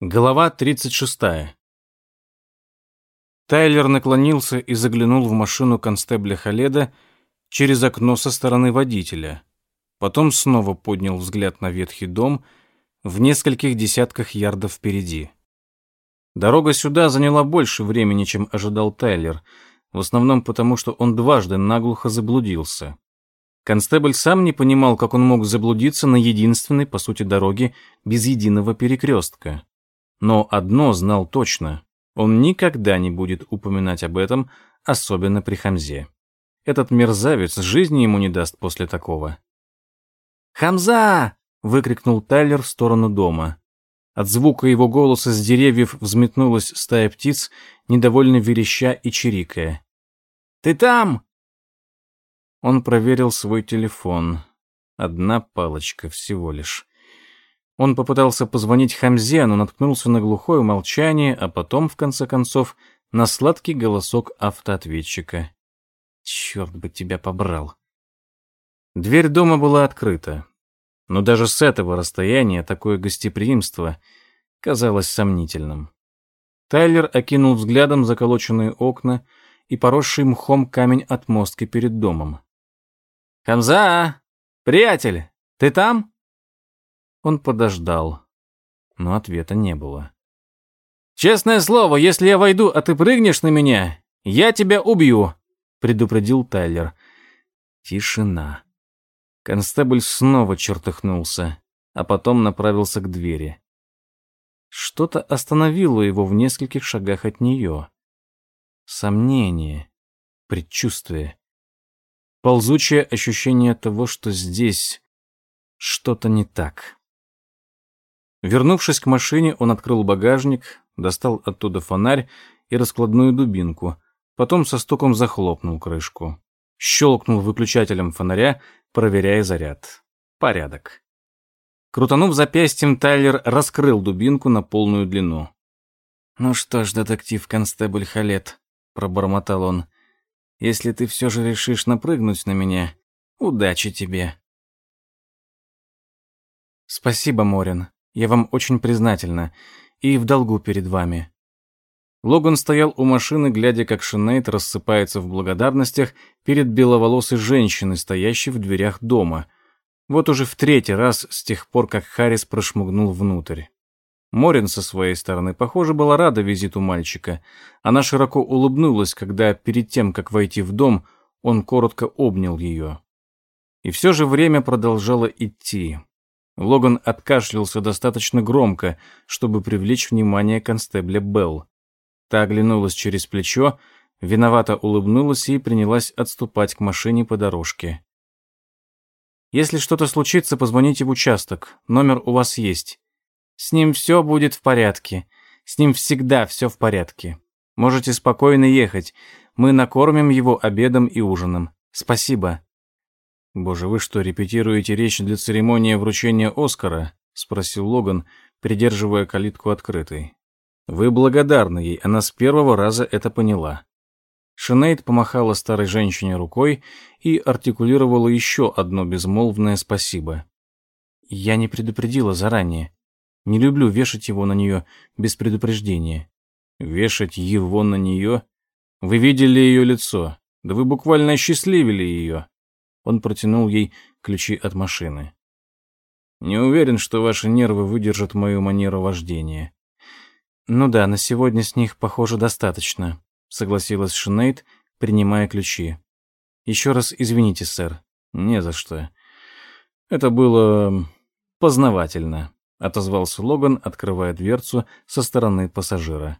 Глава 36. Тайлер наклонился и заглянул в машину констебля Халеда через окно со стороны водителя. Потом снова поднял взгляд на ветхий дом в нескольких десятках ярдов впереди. Дорога сюда заняла больше времени, чем ожидал Тайлер, в основном потому, что он дважды наглухо заблудился. Констебль сам не понимал, как он мог заблудиться на единственной, по сути, дороге без единого перекрестка. Но одно знал точно. Он никогда не будет упоминать об этом, особенно при Хамзе. Этот мерзавец жизни ему не даст после такого. «Хамза!» — выкрикнул Тайлер в сторону дома. От звука его голоса с деревьев взметнулась стая птиц, недовольно вереща и чирикая. «Ты там?» Он проверил свой телефон. Одна палочка всего лишь. Он попытался позвонить Хамзе, но наткнулся на глухое молчание, а потом, в конце концов, на сладкий голосок автоответчика. «Черт бы тебя побрал!» Дверь дома была открыта, но даже с этого расстояния такое гостеприимство казалось сомнительным. Тайлер окинул взглядом заколоченные окна и поросший мхом камень отмостки перед домом. «Хамза! Приятель, ты там?» Он подождал, но ответа не было. «Честное слово, если я войду, а ты прыгнешь на меня, я тебя убью», — предупредил Тайлер. Тишина. Констебль снова чертыхнулся, а потом направился к двери. Что-то остановило его в нескольких шагах от нее. Сомнение, предчувствие. Ползучее ощущение того, что здесь что-то не так. Вернувшись к машине, он открыл багажник, достал оттуда фонарь и раскладную дубинку, потом со стуком захлопнул крышку. Щелкнул выключателем фонаря, проверяя заряд. Порядок. Крутанув запястьем, Тайлер раскрыл дубинку на полную длину. «Ну что ж, детектив-констебль Халет», — пробормотал он, — «если ты все же решишь напрыгнуть на меня, удачи тебе». «Спасибо, Морин», я вам очень признательна и в долгу перед вами». Логан стоял у машины, глядя, как Шинейд рассыпается в благодарностях перед беловолосой женщиной, стоящей в дверях дома. Вот уже в третий раз с тех пор, как Харрис прошмыгнул внутрь. Морин со своей стороны, похоже, была рада визиту мальчика. Она широко улыбнулась, когда перед тем, как войти в дом, он коротко обнял ее. И все же время продолжало идти. Логан откашлялся достаточно громко, чтобы привлечь внимание констебля Белл. Та оглянулась через плечо, виновато улыбнулась и принялась отступать к машине по дорожке. «Если что-то случится, позвоните в участок. Номер у вас есть. С ним все будет в порядке. С ним всегда все в порядке. Можете спокойно ехать. Мы накормим его обедом и ужином. Спасибо». «Боже, вы что, репетируете речь для церемонии вручения Оскара?» — спросил Логан, придерживая калитку открытой. «Вы благодарны ей, она с первого раза это поняла». Шинейд помахала старой женщине рукой и артикулировала еще одно безмолвное спасибо. «Я не предупредила заранее. Не люблю вешать его на нее без предупреждения». «Вешать его на нее? Вы видели ее лицо? Да вы буквально осчастливили ее». Он протянул ей ключи от машины. «Не уверен, что ваши нервы выдержат мою манеру вождения». «Ну да, на сегодня с них, похоже, достаточно», — согласилась Шинейд, принимая ключи. «Еще раз извините, сэр». «Не за что. Это было... познавательно», — отозвался Логан, открывая дверцу со стороны пассажира.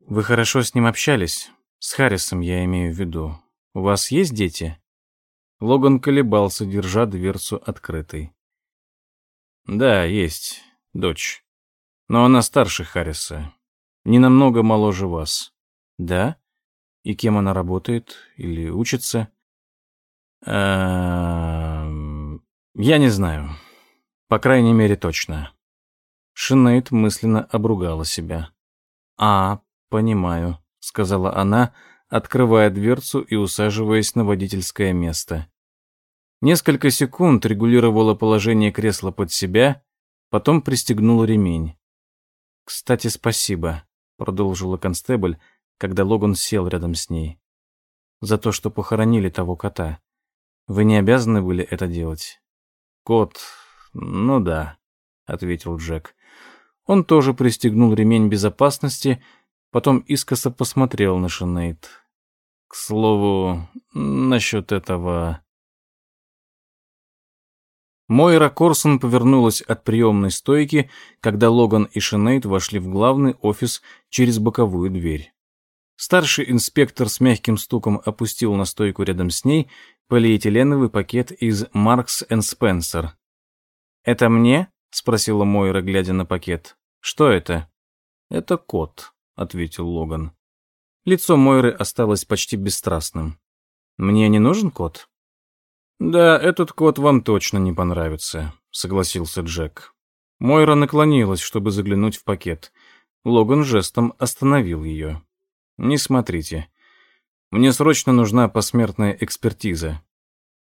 «Вы хорошо с ним общались? С Харрисом, я имею в виду. У вас есть дети?» Логан колебался, держа дверцу открытой. «Да, есть дочь. Но она старше Харриса. Не намного моложе вас». «Да? И кем она работает? Или учится?» «Эм... Я не знаю. По крайней мере, точно». Шинейд мысленно обругала себя. «А, понимаю», — сказала она, — открывая дверцу и усаживаясь на водительское место. Несколько секунд регулировала положение кресла под себя, потом пристегнула ремень. Кстати, спасибо, продолжила констебль, когда Логан сел рядом с ней. За то, что похоронили того кота. Вы не обязаны были это делать. Кот, ну да, ответил Джек. Он тоже пристегнул ремень безопасности, потом искоса посмотрел на Шинейд. К слову, насчет этого... Мойра Корсон повернулась от приемной стойки, когда Логан и Шинейд вошли в главный офис через боковую дверь. Старший инспектор с мягким стуком опустил на стойку рядом с ней полиэтиленовый пакет из Маркс энд Спенсер. «Это мне?» — спросила Мойра, глядя на пакет. «Что это?» «Это кот», — ответил Логан. Лицо Мойры осталось почти бесстрастным. «Мне не нужен кот?» «Да, этот кот вам точно не понравится», — согласился Джек. Мойра наклонилась, чтобы заглянуть в пакет. Логан жестом остановил ее. «Не смотрите. Мне срочно нужна посмертная экспертиза».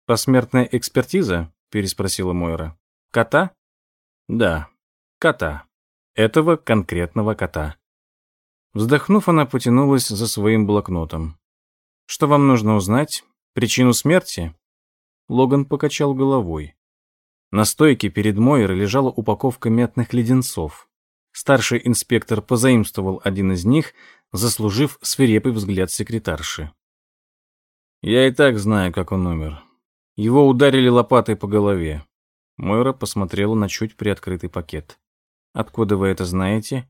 «Посмертная экспертиза?» — переспросила Мойра. «Кота?» «Да, кота. Этого конкретного кота». Вздохнув, она потянулась за своим блокнотом. «Что вам нужно узнать? Причину смерти?» Логан покачал головой. На стойке перед Мойрой лежала упаковка мятных леденцов. Старший инспектор позаимствовал один из них, заслужив свирепый взгляд секретарши. «Я и так знаю, как он умер. Его ударили лопатой по голове». Мойра посмотрела на чуть приоткрытый пакет. «Откуда вы это знаете?»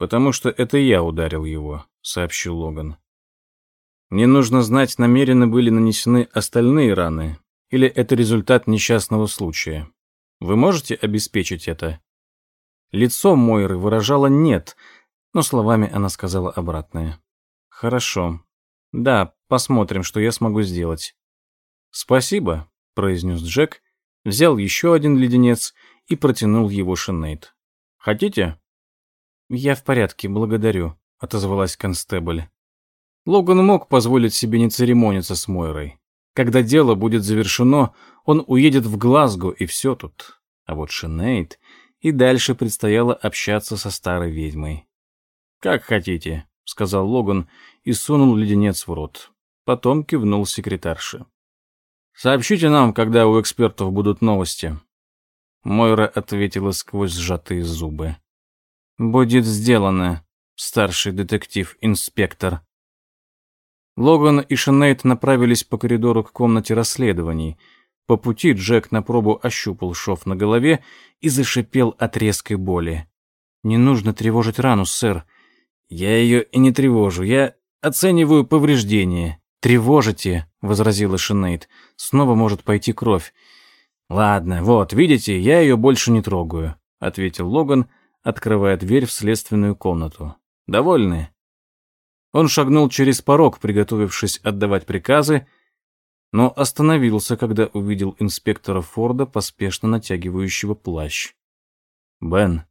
«Потому что это я ударил его», — сообщил Логан. «Мне нужно знать, намеренно были нанесены остальные раны, или это результат несчастного случая? Вы можете обеспечить это? Лицо Мойры выражало «нет», но словами она сказала обратное. «Хорошо. Да, посмотрим, что я смогу сделать». «Спасибо», — произнес Джек, взял еще один леденец и протянул его Шинейд. «Хотите?» «Я в порядке, благодарю», — отозвалась констебль. Логан мог позволить себе не церемониться с Мойрой. Когда дело будет завершено, он уедет в Глазго, и все тут. А вот Шинейд и дальше предстояло общаться со старой ведьмой. «Как хотите», — сказал Логан и сунул леденец в рот. Потом кивнул секретарше. «Сообщите нам, когда у экспертов будут новости». Мойра ответила сквозь сжатые зубы. «Будет сделано, старший детектив-инспектор». Логан и Шенейд направились по коридору к комнате расследований. По пути Джек на пробу ощупал шов на голове и зашипел от резкой боли. «Не нужно тревожить рану, сэр. Я ее и не тревожу. Я оцениваю повреждения». «Тревожите», — возразила Шенейд. «Снова может пойти кровь». «Ладно, вот, видите, я ее больше не трогаю», — ответил Логан, открывая дверь в следственную комнату. «Довольны?» Он шагнул через порог, приготовившись отдавать приказы, но остановился, когда увидел инспектора Форда, поспешно натягивающего плащ. «Бен,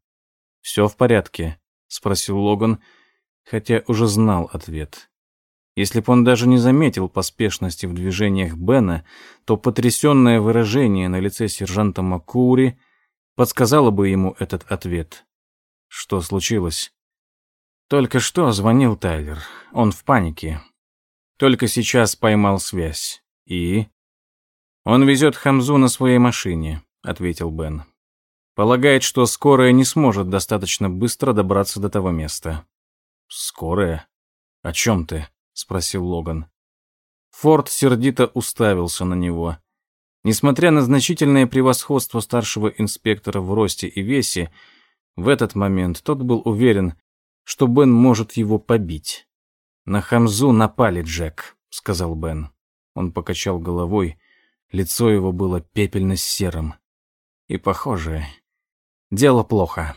все в порядке?» — спросил Логан, хотя уже знал ответ. Если бы он даже не заметил поспешности в движениях Бена, то потрясенное выражение на лице сержанта Маккури подсказало бы ему этот ответ. Что случилось? Только что звонил Тайлер. Он в панике. Только сейчас поймал связь. И? Он везет Хамзу на своей машине, ответил Бен. Полагает, что скорая не сможет достаточно быстро добраться до того места. Скорая? О чем ты? спросил Логан. Форд сердито уставился на него. Несмотря на значительное превосходство старшего инспектора в росте и весе, в этот момент тот был уверен, что Бен может его побить. «На Хамзу напали, Джек», — сказал Бен. Он покачал головой, лицо его было пепельно-серым. И, похоже, дело плохо.